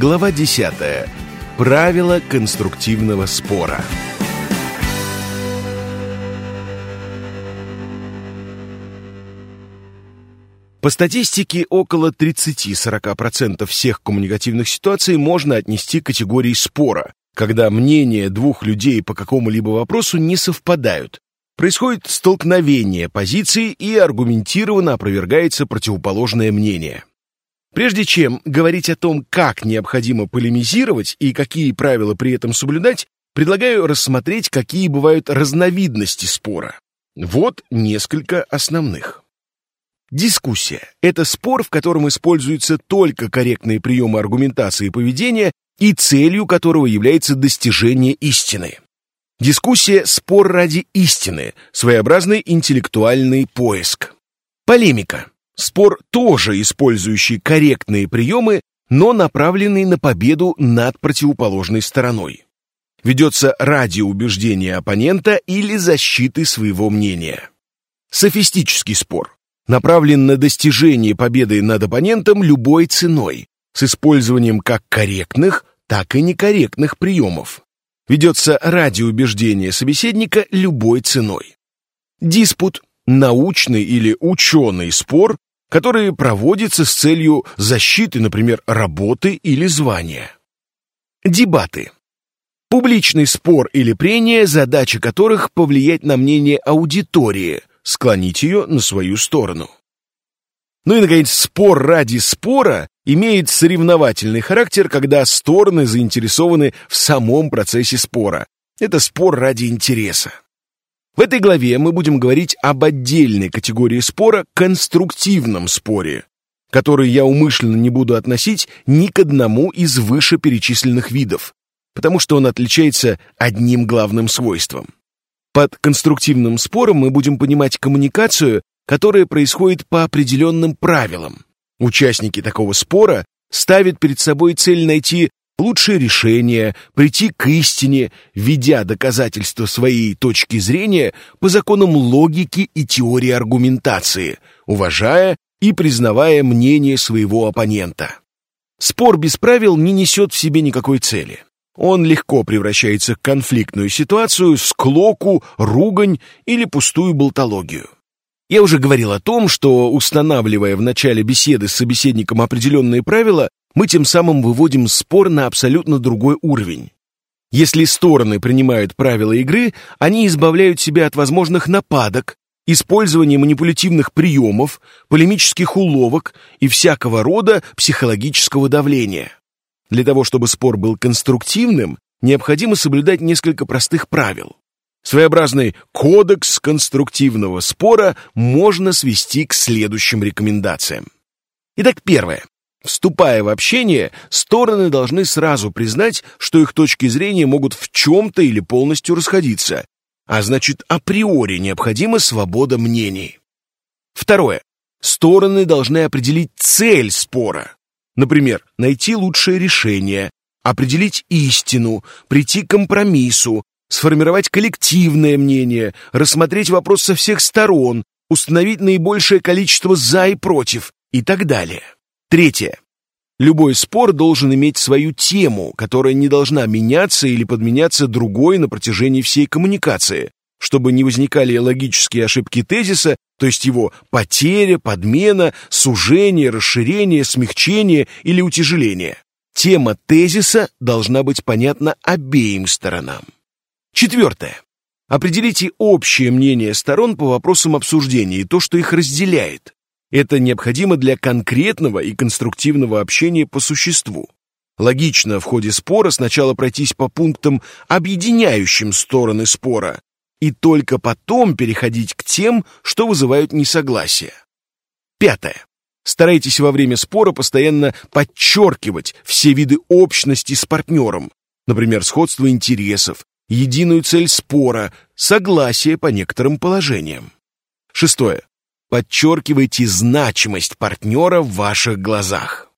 Глава 10. Правила конструктивного спора. По статистике, около 30-40% всех коммуникативных ситуаций можно отнести к категории спора, когда мнения двух людей по какому-либо вопросу не совпадают. Происходит столкновение позиций и аргументированно опровергается противоположное мнение. Прежде чем говорить о том, как необходимо полемизировать и какие правила при этом соблюдать, предлагаю рассмотреть, какие бывают разновидности спора. Вот несколько основных. Дискуссия – это спор, в котором используются только корректные приемы аргументации и поведения и целью которого является достижение истины. Дискуссия – спор ради истины, своеобразный интеллектуальный поиск. Полемика Спор, тоже использующий корректные приемы, но направленный на победу над противоположной стороной. Ведется ради убеждения оппонента или защиты своего мнения. Софистический спор направлен на достижение победы над оппонентом любой ценой, с использованием как корректных, так и некорректных приемов. Ведется ради убеждения собеседника любой ценой. Диспут – научный или ученый спор, которые проводятся с целью защиты, например, работы или звания. Дебаты. Публичный спор или прение, задача которых повлиять на мнение аудитории, склонить ее на свою сторону. Ну и, наконец, спор ради спора имеет соревновательный характер, когда стороны заинтересованы в самом процессе спора. Это спор ради интереса. В этой главе мы будем говорить об отдельной категории спора – конструктивном споре, который я умышленно не буду относить ни к одному из вышеперечисленных видов, потому что он отличается одним главным свойством. Под конструктивным спором мы будем понимать коммуникацию, которая происходит по определенным правилам. Участники такого спора ставят перед собой цель найти лучшее решение, прийти к истине, ведя доказательства своей точки зрения по законам логики и теории аргументации, уважая и признавая мнение своего оппонента. Спор без правил не несет в себе никакой цели. Он легко превращается в конфликтную ситуацию, склоку, ругань или пустую болтологию. Я уже говорил о том, что, устанавливая в начале беседы с собеседником определенные правила, мы тем самым выводим спор на абсолютно другой уровень. Если стороны принимают правила игры, они избавляют себя от возможных нападок, использования манипулятивных приемов, полемических уловок и всякого рода психологического давления. Для того, чтобы спор был конструктивным, необходимо соблюдать несколько простых правил. Своеобразный кодекс конструктивного спора можно свести к следующим рекомендациям. Итак, первое. Вступая в общение, стороны должны сразу признать, что их точки зрения могут в чем-то или полностью расходиться, а значит, априори необходима свобода мнений. Второе. Стороны должны определить цель спора. Например, найти лучшее решение, определить истину, прийти к компромиссу, сформировать коллективное мнение, рассмотреть вопрос со всех сторон, установить наибольшее количество «за» и «против» и так далее. Третье. Любой спор должен иметь свою тему, которая не должна меняться или подменяться другой на протяжении всей коммуникации, чтобы не возникали логические ошибки тезиса, то есть его потеря, подмена, сужение, расширение, смягчение или утяжеление. Тема тезиса должна быть понятна обеим сторонам. Четвертое. Определите общее мнение сторон по вопросам обсуждения и то, что их разделяет. Это необходимо для конкретного и конструктивного общения по существу. Логично в ходе спора сначала пройтись по пунктам, объединяющим стороны спора, и только потом переходить к тем, что вызывают несогласие. Пятое. Старайтесь во время спора постоянно подчеркивать все виды общности с партнером, например, сходство интересов, единую цель спора, согласие по некоторым положениям. Шестое. Подчеркивайте значимость партнера в ваших глазах.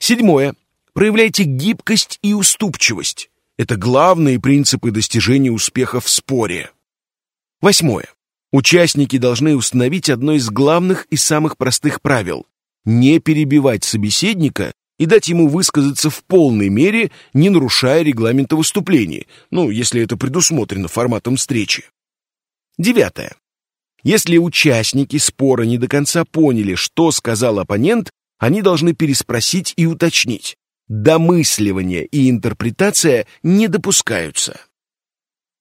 Седьмое. Проявляйте гибкость и уступчивость. Это главные принципы достижения успеха в споре. Восьмое. Участники должны установить одно из главных и самых простых правил – не перебивать собеседника и дать ему высказаться в полной мере, не нарушая регламента выступлений, ну, если это предусмотрено форматом встречи. Девятое. Если участники спора не до конца поняли, что сказал оппонент, они должны переспросить и уточнить. Домысливание и интерпретация не допускаются.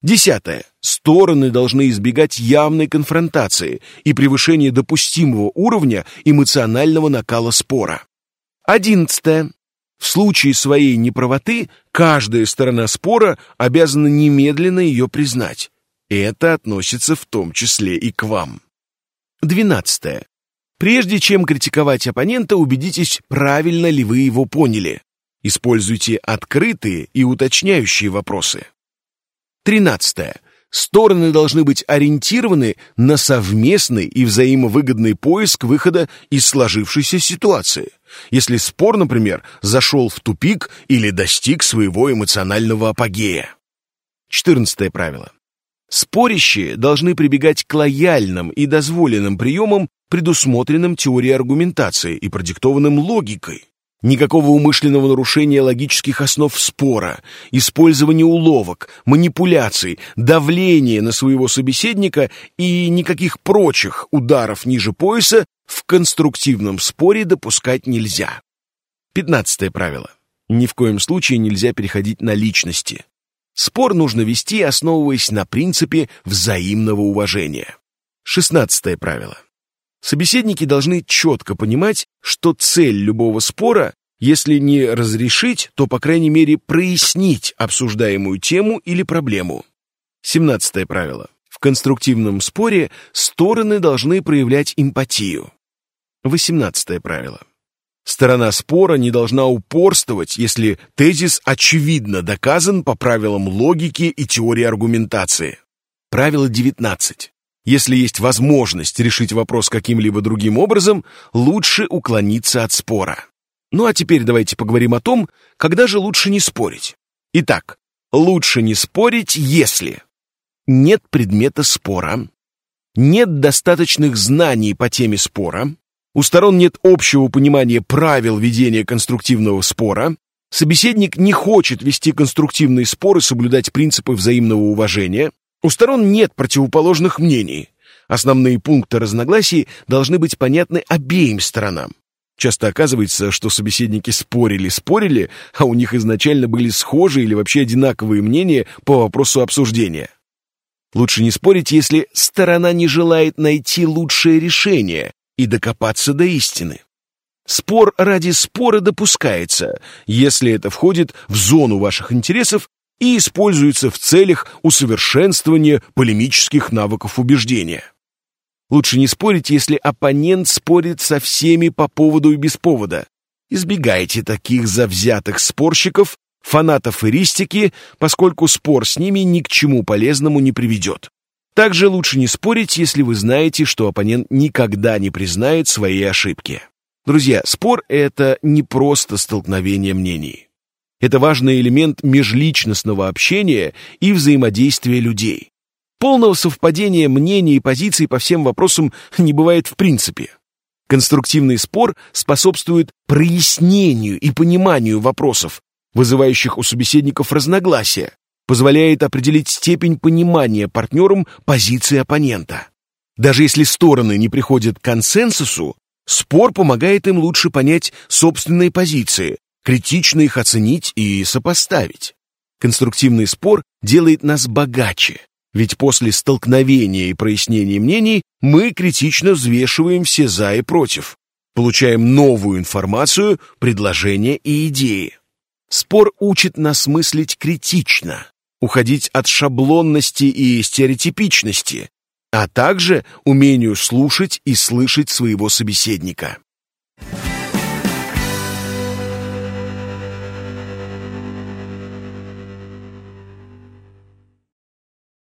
Десятое. Стороны должны избегать явной конфронтации и превышения допустимого уровня эмоционального накала спора. Одиннадцатое. В случае своей неправоты каждая сторона спора обязана немедленно ее признать. Это относится в том числе и к вам. Двенадцатое. Прежде чем критиковать оппонента, убедитесь, правильно ли вы его поняли. Используйте открытые и уточняющие вопросы. Тринадцатое. Стороны должны быть ориентированы на совместный и взаимовыгодный поиск выхода из сложившейся ситуации. Если спор, например, зашел в тупик или достиг своего эмоционального апогея. Четырнадцатое правило. Спорящие должны прибегать к лояльным и дозволенным приемам, предусмотренным теорией аргументации и продиктованным логикой. Никакого умышленного нарушения логических основ спора, использования уловок, манипуляций, давления на своего собеседника и никаких прочих ударов ниже пояса в конструктивном споре допускать нельзя. Пятнадцатое правило. Ни в коем случае нельзя переходить на личности. Спор нужно вести, основываясь на принципе взаимного уважения. Шестнадцатое правило. Собеседники должны четко понимать, что цель любого спора, если не разрешить, то, по крайней мере, прояснить обсуждаемую тему или проблему. Семнадцатое правило. В конструктивном споре стороны должны проявлять эмпатию. Восемнадцатое правило. Сторона спора не должна упорствовать, если тезис очевидно доказан по правилам логики и теории аргументации. Правило 19. Если есть возможность решить вопрос каким-либо другим образом, лучше уклониться от спора. Ну а теперь давайте поговорим о том, когда же лучше не спорить. Итак, лучше не спорить, если нет предмета спора, нет достаточных знаний по теме спора, у сторон нет общего понимания правил ведения конструктивного спора, собеседник не хочет вести конструктивные споры, соблюдать принципы взаимного уважения, у сторон нет противоположных мнений. Основные пункты разногласий должны быть понятны обеим сторонам. Часто оказывается, что собеседники спорили-спорили, а у них изначально были схожие или вообще одинаковые мнения по вопросу обсуждения. Лучше не спорить, если сторона не желает найти лучшее решение и докопаться до истины. Спор ради спора допускается, если это входит в зону ваших интересов и используется в целях усовершенствования полемических навыков убеждения. Лучше не спорить, если оппонент спорит со всеми по поводу и без повода. Избегайте таких завзятых спорщиков, фанатов эристики, поскольку спор с ними ни к чему полезному не приведет. Также лучше не спорить, если вы знаете, что оппонент никогда не признает своей ошибки. Друзья, спор — это не просто столкновение мнений. Это важный элемент межличностного общения и взаимодействия людей. Полного совпадения мнений и позиций по всем вопросам не бывает в принципе. Конструктивный спор способствует прояснению и пониманию вопросов, вызывающих у собеседников разногласия, позволяет определить степень понимания партнерам позиции оппонента. Даже если стороны не приходят к консенсусу, спор помогает им лучше понять собственные позиции, критично их оценить и сопоставить. Конструктивный спор делает нас богаче, ведь после столкновения и прояснения мнений мы критично взвешиваем все «за» и «против», получаем новую информацию, предложения и идеи. Спор учит нас мыслить критично, уходить от шаблонности и стереотипичности, а также умению слушать и слышать своего собеседника.